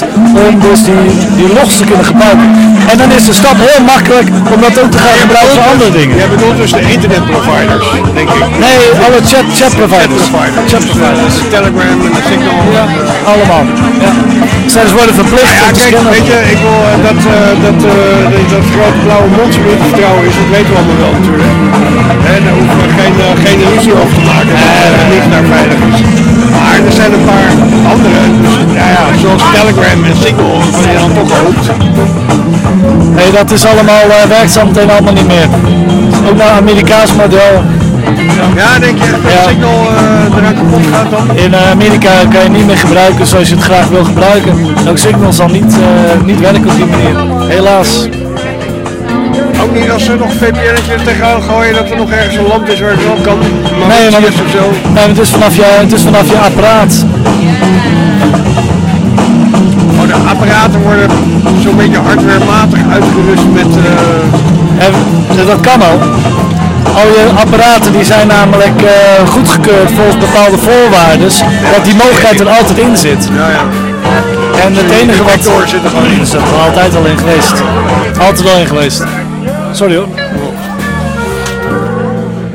Speaker 7: om dus die, die logs te kunnen gebruiken. En dan is de stap heel makkelijk om dat ook te gaan gebruiken voor andere dingen.
Speaker 2: Jij bedoelt dus de internetproviders, denk ik.
Speaker 7: Nee, alle chat, chat providers.
Speaker 2: Providers.
Speaker 7: Chat providers.
Speaker 2: Dus de Telegram en de Signal.
Speaker 7: Ja, allemaal. Ja. Zij dus worden verplicht
Speaker 2: Ja,
Speaker 7: om te
Speaker 2: kijk, weet je, ik wil eh, dat, eh, dat, eh, dat, grote blauwe mondje weer te vertrouwen is, dat weten we allemaal wel natuurlijk. Hè, daar hoeven we geen, eh, geen illusie over te maken dat het niet naar veilig is. Maar er zijn een paar andere, dus, ja, ja, zoals Telegram en Signal, waar je dan toch hoopt.
Speaker 7: Nee, dat is allemaal, eh, werkt zo meteen allemaal niet meer. Ook naar Amerikaans model.
Speaker 2: Ja, denk je dat
Speaker 7: Ja.
Speaker 2: Signal eh eraan kapot gaat dan?
Speaker 7: In eh, Amerika kan je niet meer gebruiken zoals je het graag wil gebruiken. Ook Signal zal niet, niet werken op die manier. Helaas.
Speaker 2: Ook niet als ze nog een VPN'tje tegenaan gooien dat er nog ergens een land is waar het wel kan. Maar
Speaker 7: Nee, maar het,
Speaker 2: zo.
Speaker 7: nee, het, is vanaf je, het is vanaf je apparaat.
Speaker 2: Oh, de apparaten worden zo'n beetje hardwarematig uitgerust met... eh,
Speaker 7: En dat kan al. Al je apparaten die zijn namelijk eh, goedgekeurd volgens bepaalde voorwaarden. Dat die mogelijkheid er altijd in zit.
Speaker 2: ja, ja.
Speaker 7: En het enige wat...
Speaker 2: Door zit er gewoon in.
Speaker 7: is er altijd al in geweest. Altijd al in geweest. Sorry hoor.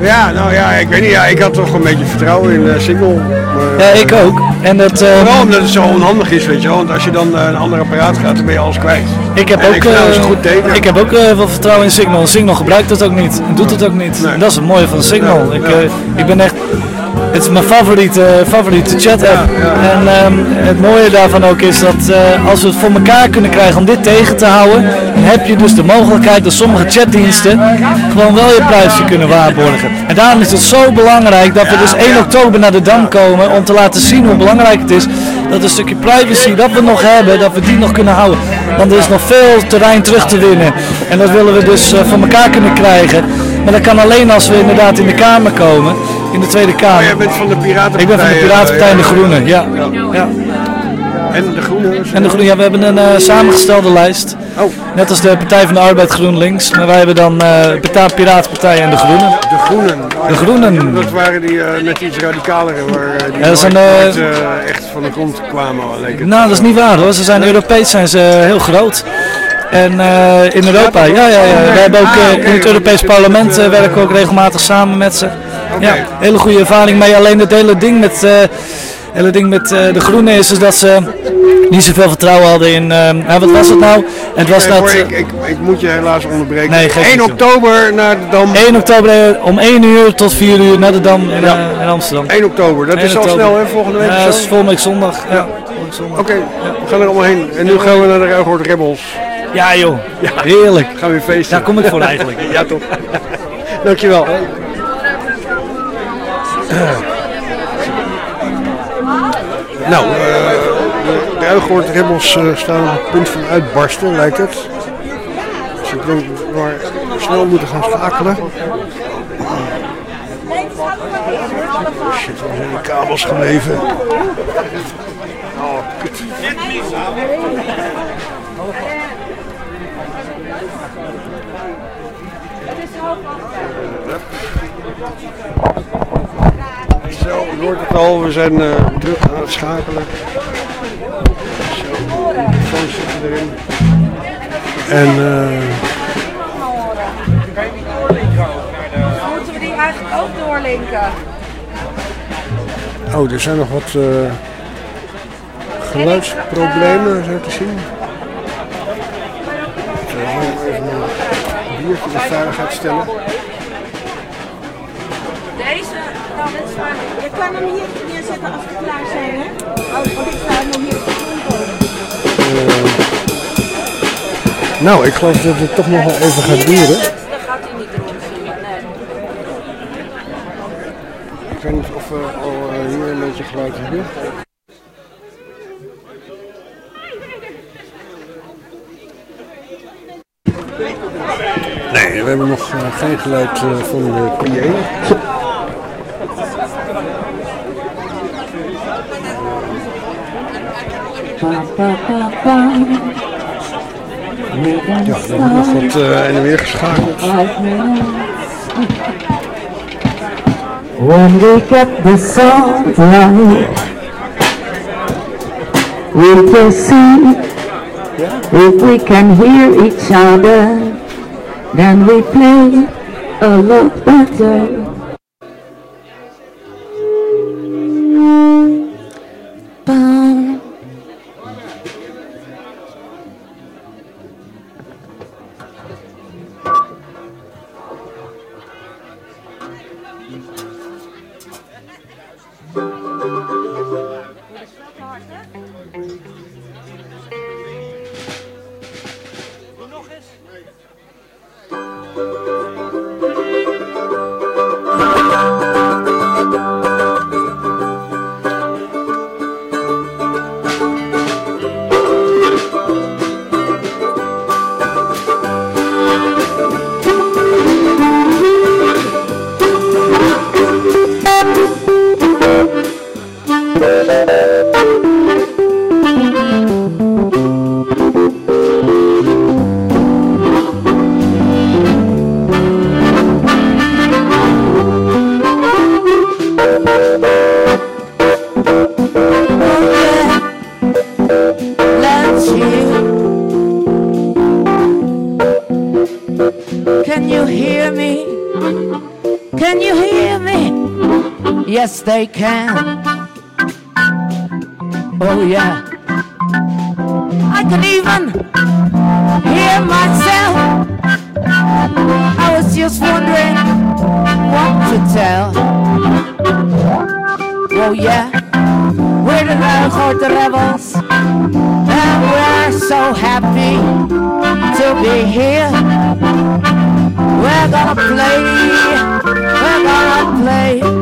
Speaker 2: Ja, nou ja, ik weet niet. Ja, ik had toch een beetje vertrouwen in uh, Signal. Maar,
Speaker 7: Ja, ik ook. En dat, eh,
Speaker 2: Vooral omdat het zo onhandig is, weet je wel. Want als je dan eh, een ander apparaat gaat, dan ben je alles kwijt.
Speaker 7: Ik heb
Speaker 2: En
Speaker 7: ook,
Speaker 2: ik
Speaker 7: eh,
Speaker 2: goed teken.
Speaker 7: ik heb ook eh, wel vertrouwen in Signal. Signal gebruikt het ook niet. Doet het ook niet.
Speaker 2: Nee.
Speaker 7: En dat is het mooie van Signal. Ik, ik ben echt... Het is mijn favoriete, favoriete chat app. En ehm, het mooie daarvan ook is dat eh, als we het voor elkaar kunnen krijgen om dit tegen te houden, dan heb je dus de mogelijkheid dat sommige chatdiensten gewoon wel je privacy kunnen waarborgen. En daarom is het zo belangrijk dat we dus 1 oktober naar de Dam komen om te laten zien hoe belangrijk het is dat een stukje privacy dat we nog hebben, dat we die nog kunnen houden. Want er is nog veel terrein terug te winnen. En dat willen we dus eh, voor elkaar kunnen krijgen. Maar dat kan alleen als we inderdaad in de Kamer komen, in de Tweede Kamer.
Speaker 2: Oh, jij bent van de Piratenpartij.
Speaker 7: Ik ben van de
Speaker 2: eh,
Speaker 7: Piratenpartij en de. Groenen, ja. ja.
Speaker 2: En de Groenen.
Speaker 7: En de Groenen, ja, we hebben een eh, samengestelde lijst.
Speaker 2: Oh,
Speaker 7: Net als de Partij van de Arbeid GroenLinks. Maar wij hebben dan eh Partij- Piratenpartij en de Groenen.
Speaker 2: de Groenen.
Speaker 7: De Groenen.
Speaker 2: Dat waren die eh, net iets radicalere, waar eh, die
Speaker 7: Ja, dat zijn,
Speaker 2: nooit, nooit, echt van de grond kwamen. Leek het.
Speaker 7: Nou, dat is niet waar hoor. Ze zijn Europees zijn ze heel groot. En eh, in Europa, ja, ja, ja. We hebben ook in het Europees Parlement werken we ook regelmatig samen met ze. Ja, hele goede ervaring mee. Alleen het hele ding met, eh, hele ding met eh, de Groenen is, is dat ze niet zoveel vertrouwen hadden in... nou, wat was het nou? Het was dat...
Speaker 2: ik, ik, ik moet je helaas onderbreken.
Speaker 7: Nee, geef
Speaker 2: 1
Speaker 7: niet, joh.
Speaker 2: oktober naar de Dam.
Speaker 7: 1 oktober eh, om 1 uur tot 4 uur naar de Dam in,
Speaker 2: Ja.
Speaker 7: in Amsterdam.
Speaker 2: 1 oktober, dat
Speaker 7: 1
Speaker 2: is al snel hè, volgende week.
Speaker 7: Ja, dat is volgende week zondag. Ja.
Speaker 2: Oké, we gaan er allemaal heen. En nu gaan we naar de Ruigoord Rebels.
Speaker 7: Ja joh, heerlijk.
Speaker 2: Gaan we weer feesten.
Speaker 7: Daar kom ik voor eigenlijk.
Speaker 2: Ja, toch. Dankjewel. Nou, eh, de Ruigoord Rebels eh, staan op het punt van uitbarsten, lijkt het. Dus ik denk dat we maar snel moeten gaan schakelen. Shit, waar zijn die kabels gebleven? Oh, kut. Zo, je hoort het al, we zijn eh, druk aan het schakelen. Zo, de zitten erin. En eh,
Speaker 5: Moeten we die eigenlijk ook doorlinken?
Speaker 2: oh, er zijn nog wat eh, geluidsproblemen zo te zien. We gaan even een biertje in veiligheid stellen.
Speaker 5: Nou is je kan hem hier neerzetten als we klaar zijn, hè? Oh, want ik sta hem hier op de grond.
Speaker 2: Nou, ik geloof dat het toch nog wel even gaat duren.
Speaker 5: Dan gaat hij niet erin nee.
Speaker 2: Ik weet niet of we al eh, hier een beetje geluid hebben. Nee, we hebben nog eh, geen geluid eh, van de PA. Ja, nog wat en weer geschakeld.
Speaker 8: When we get the sunlight, we can see if we can hear each other, then we play a lot better. To tell. Oh, yeah. We're the Ruigoord Rebels. And we're so happy to be here. We're gonna play, we're gonna play.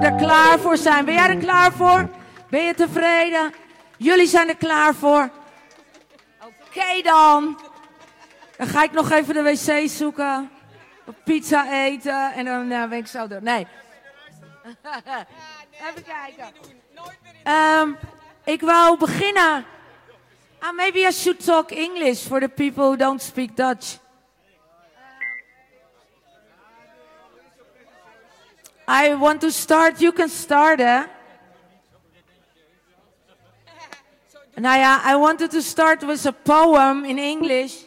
Speaker 8: We er klaar voor zijn. Ben jij er klaar voor? Ben je tevreden? Jullie zijn er klaar voor? Oké dan. Dan ga ik nog even de wc zoeken. Pizza eten en dan ben ik zo door. Nee. even kijken. Ehm, ik wou beginnen. Maybe I should talk English for the people who don't speak Dutch. I want to start. You can start, eh? Nou ja, I wanted to start with a poem in English.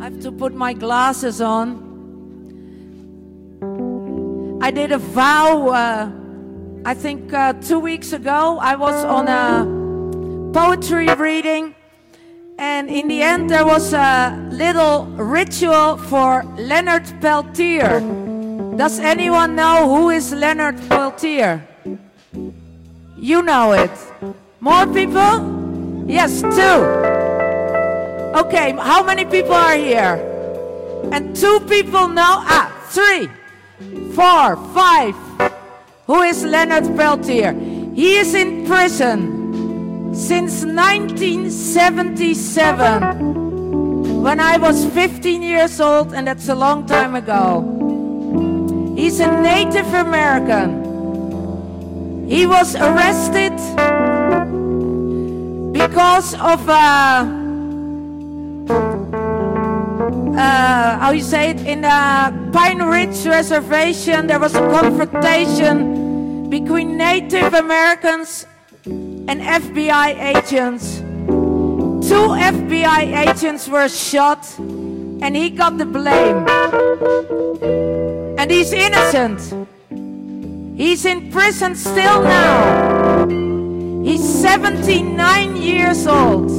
Speaker 8: I have to put my glasses on. I did a vow, uh, I think uh, two weeks ago. I was on a poetry reading, and in the end, there was a little ritual for Leonard Peltier. Does anyone know who is Leonard Peltier? You know it. More people? Yes, two. Okay, how many people are here? And two people know? Ah, three, four, five. Who is Leonard Peltier? He is in prison since 1977 when I was 15 years old, and that's a long time ago. He's a Native American. He was arrested because of uh, uh, how you say it in the Pine Ridge Reservation. There was a confrontation between Native Americans and FBI agents. Two FBI agents were shot, and he got the blame. And he's innocent. He's in prison still now. He's 79 years old.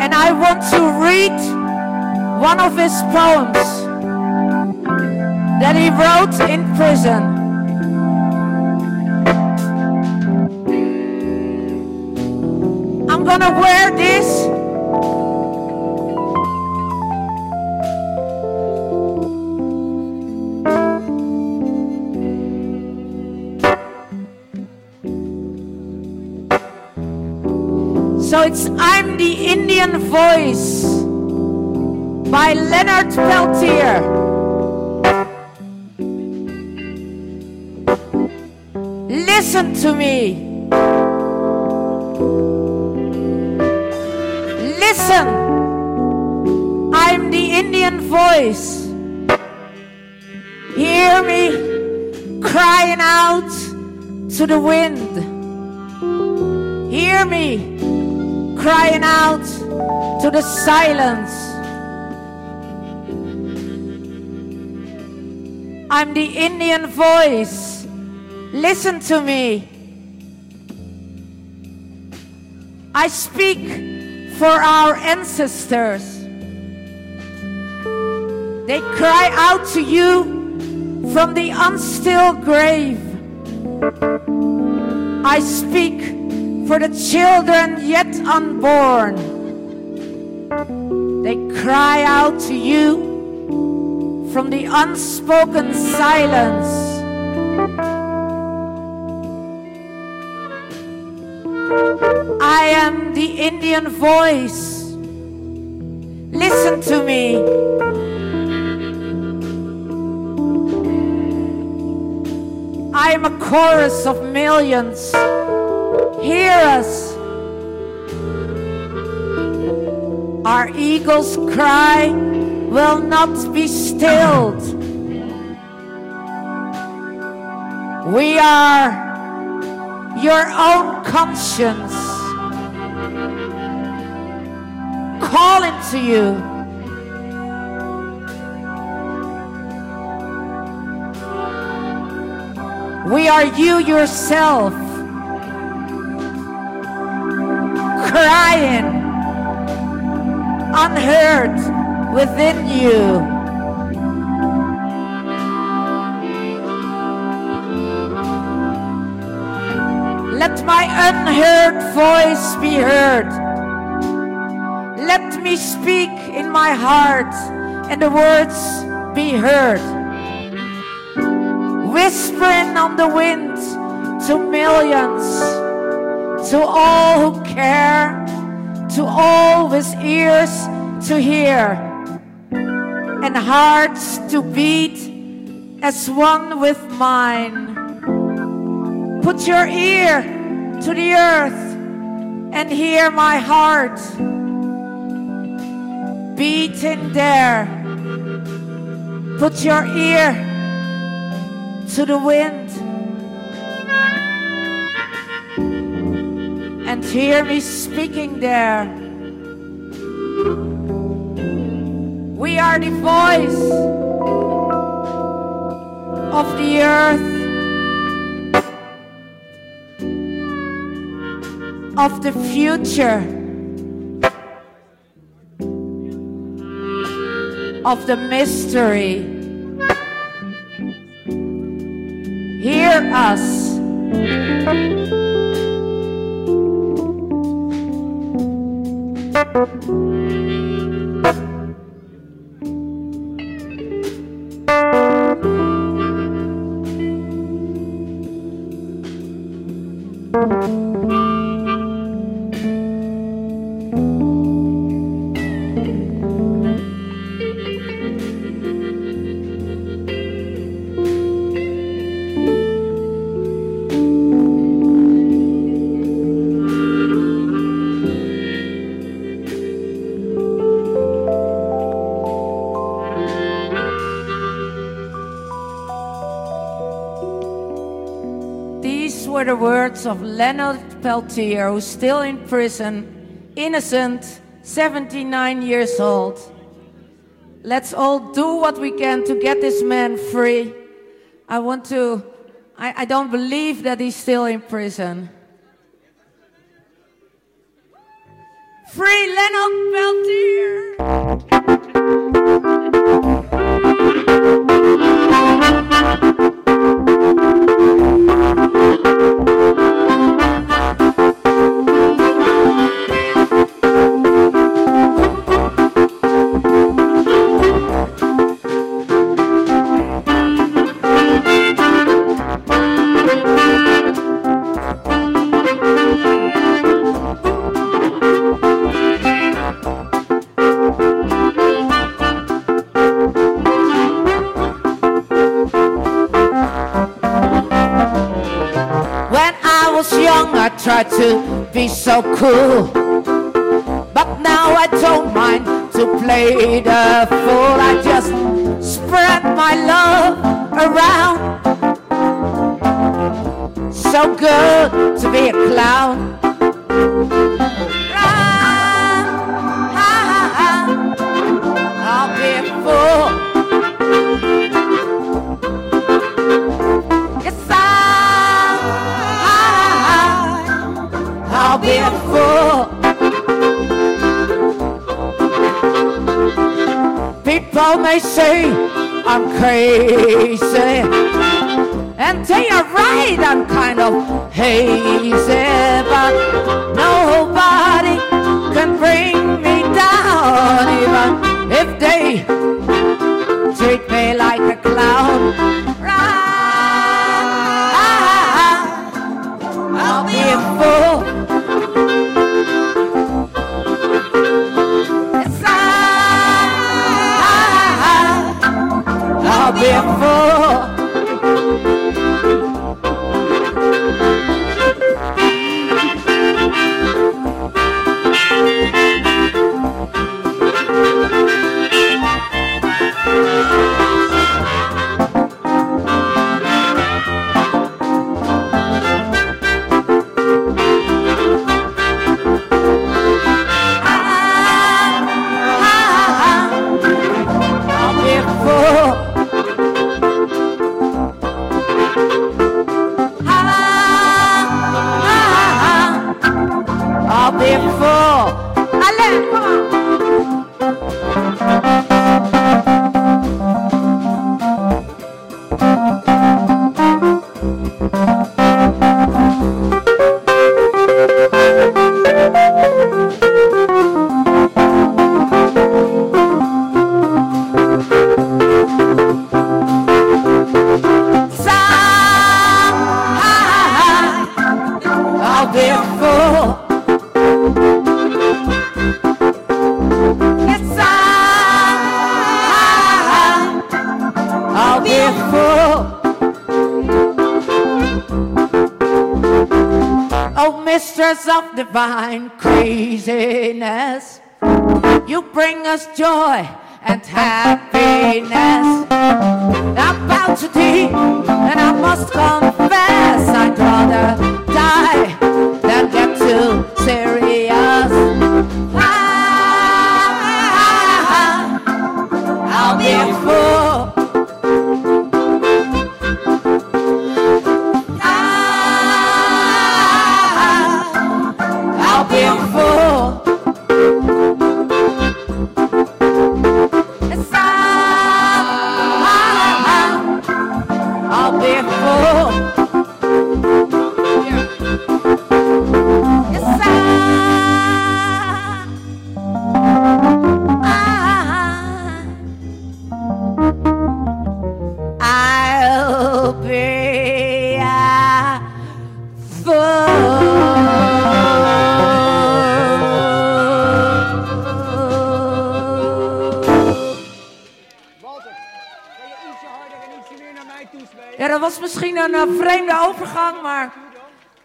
Speaker 8: And I want to read one of his poems that he wrote in prison. I'm gonna wear this. So it's I'm the Indian Voice by Leonard Peltier. Listen to me. Listen. I'm the Indian voice. Hear me crying out to the wind. Hear me crying out to the silence. I'm the Indian voice. Listen to me. I speak for our ancestors. They cry out to you from the unstill grave. I speak for the children yet unborn. They cry out to you from the unspoken silence. Indian voice. Listen to me. I am a chorus of millions. Hear us. Our eagle's cry will not be stilled. We are your own conscience calling to you. We are you yourself crying unheard within you. Let my unheard voice be heard. Let me speak in my heart and the words be heard. Whispering on the wind to millions, to all who care, to all with ears to hear and hearts to beat as one with mine. Put your ear to the earth and hear my heart beating there. Put your ear to the wind and hear me speaking there. We are the voice of the earth, of the future, of the mystery. Hear us. Of Leonard Peltier, who's still in prison, innocent, 79 years old. Let's all do what we can to get this man free. I want to, I, I don't believe that he's still in prison. Free Leonard Peltier! May say I'm crazy, and they are right. I'm kind of hazy, but nobody Oh, mistress of divine craziness. You bring us joy and happiness. I About to thee, and I must confess, I'd rather die Sarah overgang, maar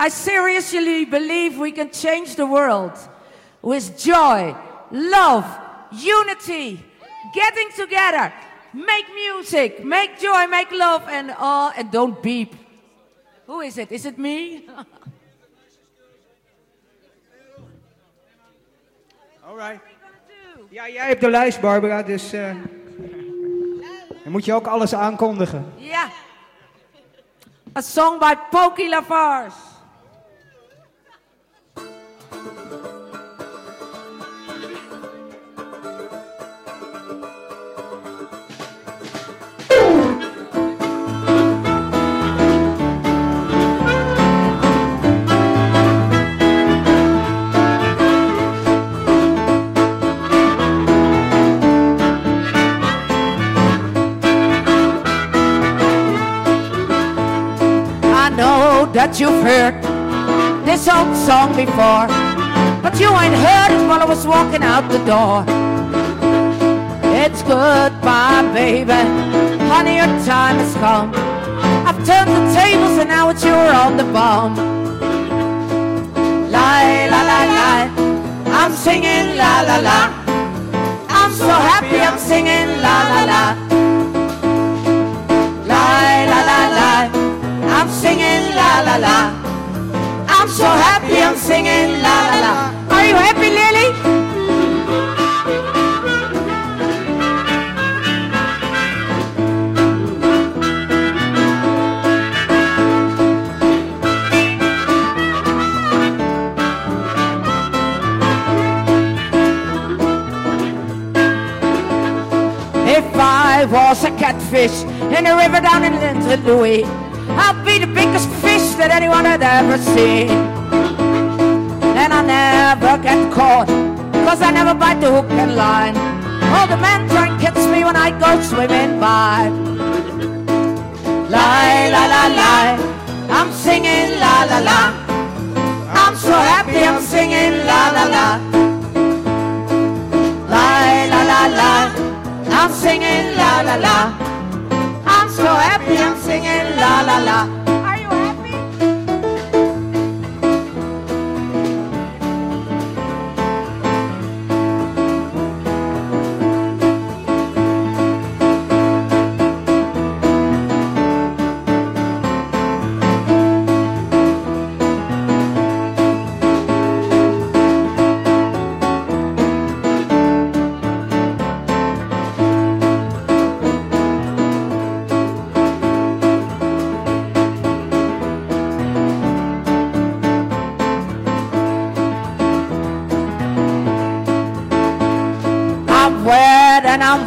Speaker 8: I seriously believe we can change the world with joy, love, unity, getting together, make music, make joy, make love, and all, and don't beep. Who is it? Is it me?
Speaker 9: Alright. Ja, jij hebt de lijst, Barbara, dus eh, dan moet je ook alles aankondigen.
Speaker 8: yeah. A song by Pokey Lafarge. You've heard this old song before, but you ain't heard it while I was walking out the door. It's goodbye, baby. Honey, your time has come. I've turned the tables and now it's you're on the bomb. La la la la. I'm singing la la la. I'm so happy I'm singing la la. La I'm singing la la la. I'm so happy I'm singing la la la. Are you happy, Lily? If I was a catfish in a river down in Louis, I'd be biggest fish that anyone had ever seen. And I never get caught, cause I never bite the hook and line. All the men try and catch me when I go swimming by. Lie, la la la, I'm singing la la la. I'm so happy I'm singing la la la. Lie, la la la, I'm singing la la la. I'm so happy I'm singing la la la.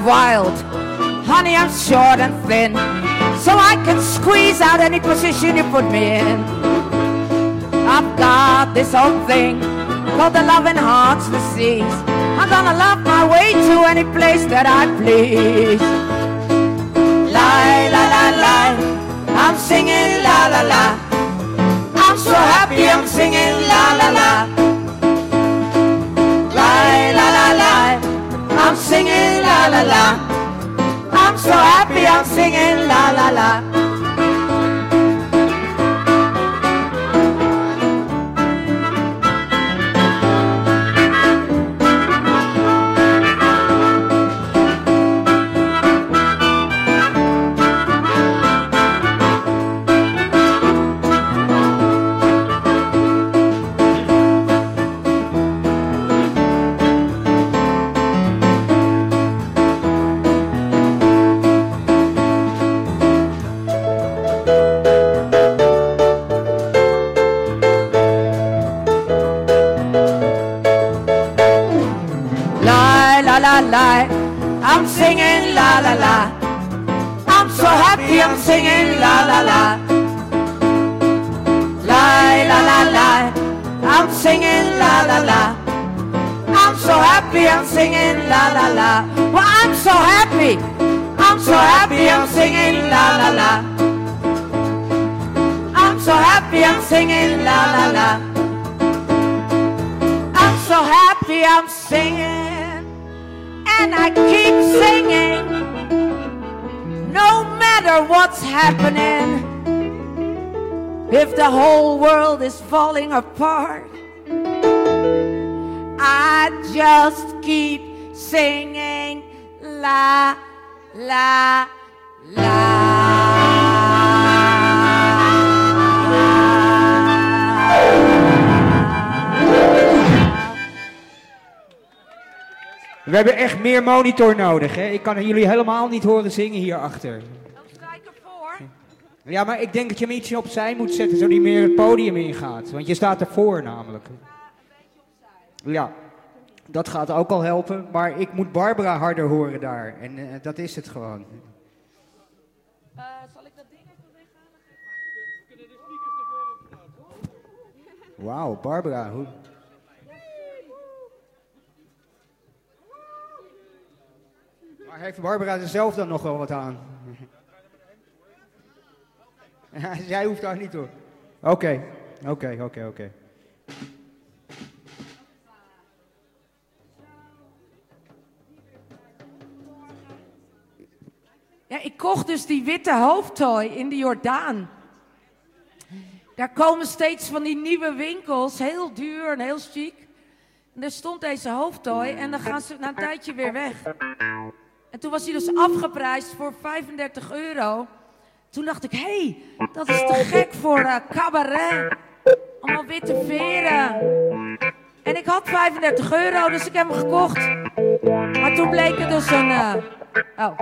Speaker 8: Wild. Honey, I'm short and thin. So I can squeeze out any position you put me in. I've got this old thing called the loving heart's disease. I'm gonna love my way to any place that I please. Lie, la, la, lie. I'm singing la, la, la. I'm so happy I'm singing la, la, la. Singing la la la. I'm so happy I'm singing la la la.
Speaker 9: Hebben echt meer monitor nodig. Hè? Ik kan jullie helemaal niet horen zingen hierachter. Ja, maar ik denk dat je hem ietsje opzij moet zetten, zodat hij meer het podium ingaat. Want je staat ervoor namelijk. Ja, dat gaat ook al helpen. Maar ik moet Barbara harder horen daar. En eh, dat is het gewoon.
Speaker 8: zal ik dat ding even
Speaker 9: Wauw, Barbara. Hoe... Heeft Barbara er zelf dan nog wel wat aan? Jij hoeft daar niet hoor. Oké, oké, oké, oké.
Speaker 8: Ja, ik kocht dus die witte hoofdtooi in de Jordaan. Daar komen steeds van die nieuwe winkels, heel duur en heel chic. En daar stond deze hoofdtooi en dan gaan ze na een tijdje weer weg. En toen was hij dus afgeprijsd voor 35 euro. Toen dacht ik, hé, hey, dat is te gek voor uh, cabaret. Allemaal witte veren. En ik had 35 euro, dus ik heb hem gekocht. Maar toen bleek het dus een... eh, oh.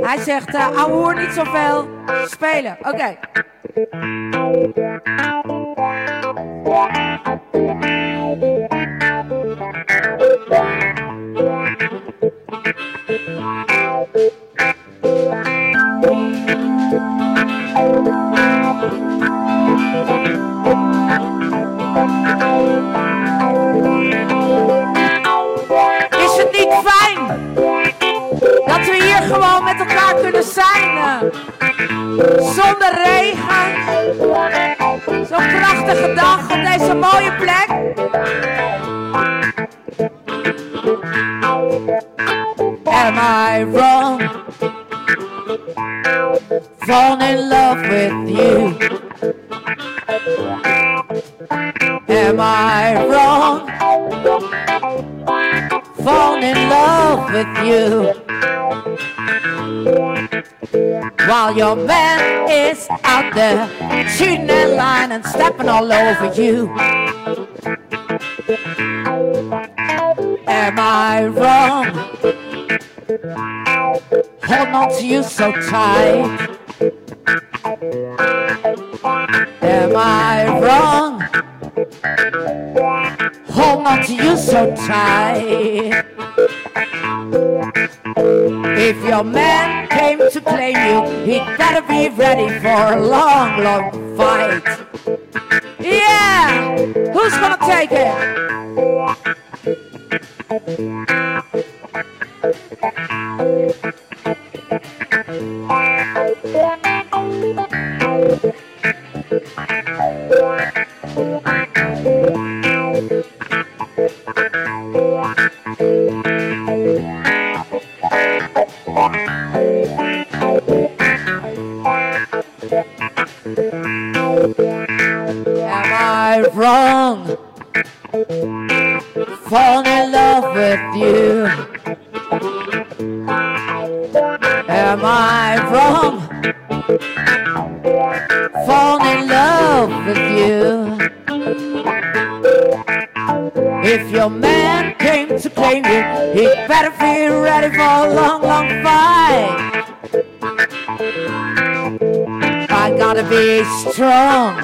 Speaker 8: Hij zegt, uh, ouwe hoer niet zoveel. Spelen, oké. Is het niet fijn dat we hier gewoon met elkaar kunnen zijn? eh? Zonder regen. Zo'n prachtige dag Am I wrong? Fall in love with you. Am I wrong? Fall in love with you. While your man is out there shooting that line and stepping all over you. Am I wrong? Holding on to you so tight. Am I wrong? Holding on to you so tight. If your man came to claim you, he'd better be ready for a long, long fight. Yeah! Who's gonna take it? Strong.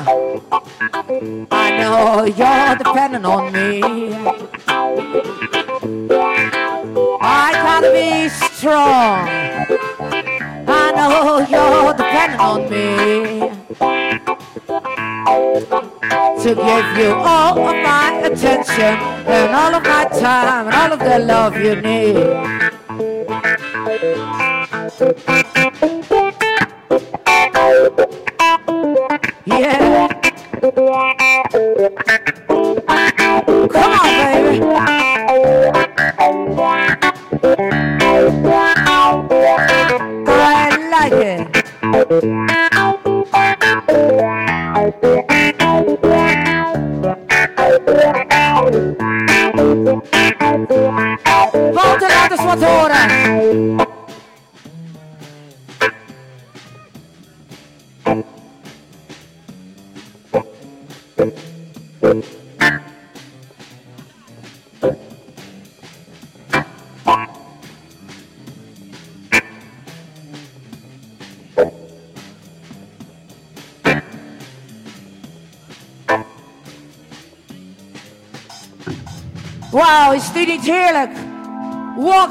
Speaker 8: I know you're depending on me. I gotta be strong. I know you're depending on me to give you all of my attention and all of my time and all of the love you need.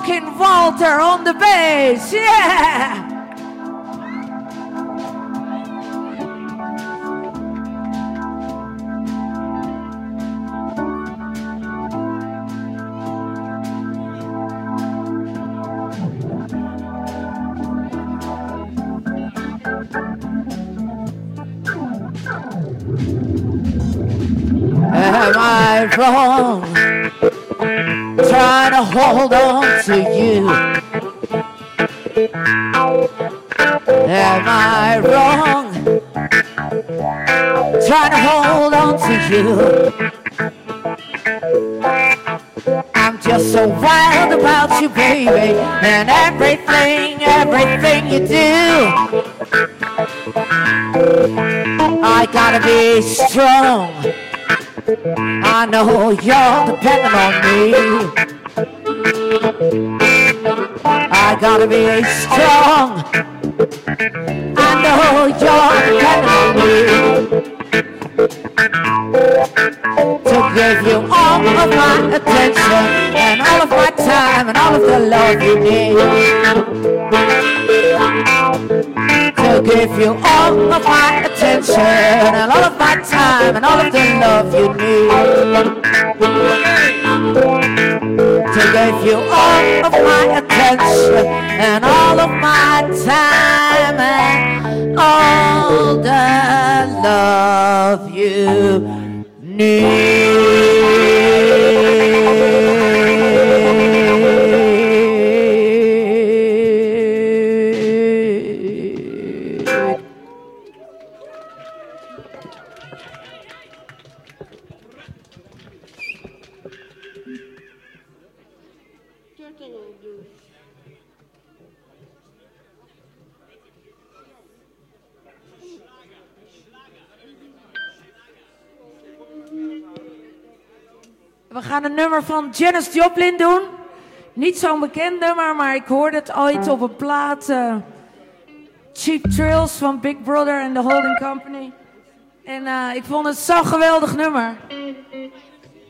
Speaker 8: Walking Walter on the bass, yeah! Am I wrong? Hold on to you. Am I wrong? Trying to hold on to you. I'm just so wild about you, baby, and everything, everything you do. I gotta be strong. I know you're depending on me. Gotta be strong. I know you're on me. To give you all of my attention and all of my time and all of the love you need. To give you all of my attention and all of my time and all of the love you need. To give you all of my attention and all of my time and all the love you need. Nummer van Janis Joplin doen. Niet zo'n bekend nummer, maar ik hoorde het ooit op een plaat. eh, Cheap Thrills van Big Brother en The Holding Company. En eh, ik vond het zo'n geweldig nummer.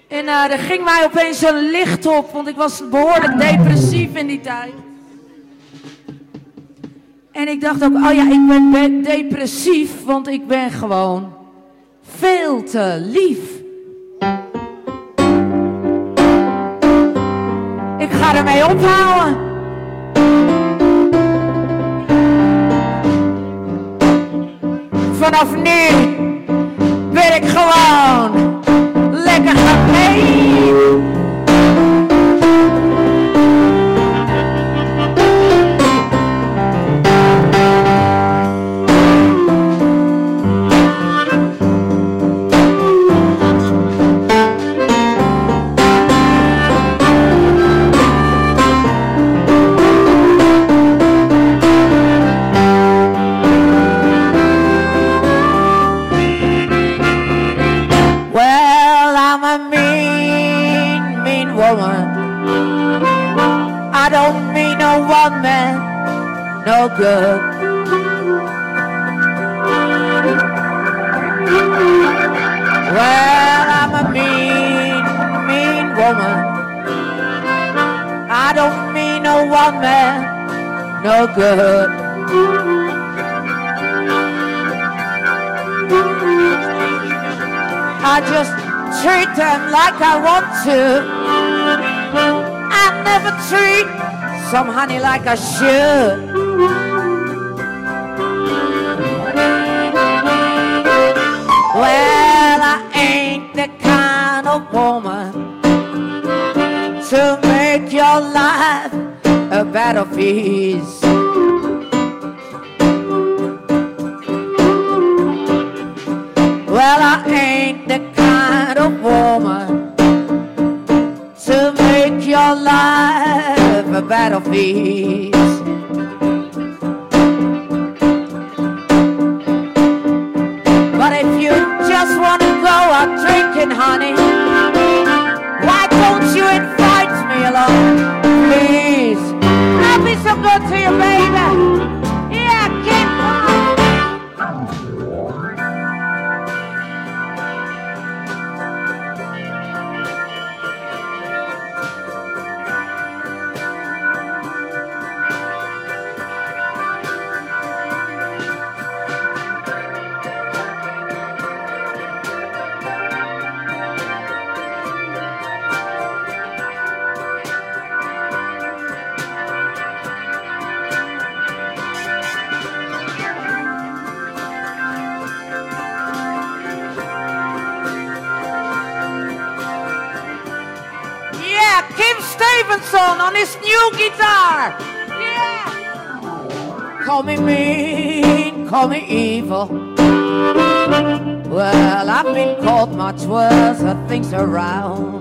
Speaker 8: En eh, er ging mij opeens een licht op, want ik was behoorlijk depressief in die tijd. En ik dacht ook, oh ja, ik ben be- depressief, want ik ben gewoon veel te lief. Ermee ophouden. Vanaf nu ben ik gewoon some honey like I should. guitar. Yeah. Call me mean, call me evil. Well, I've been called much worse. I things around.